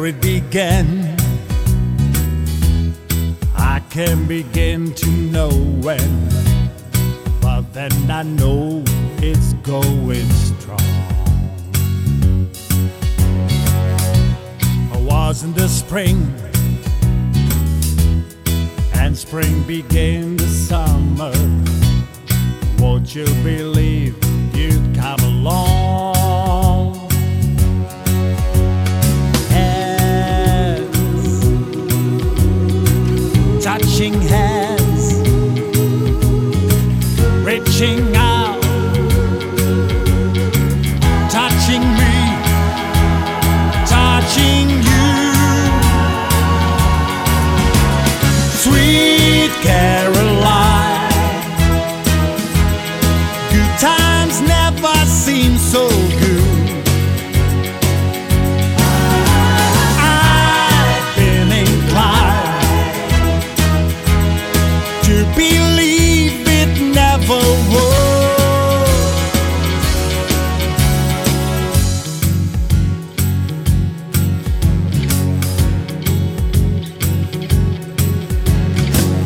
where it began. I can begin to know when, but then I know it's going strong. I was in the spring, and spring began the summer. Won't you believe? King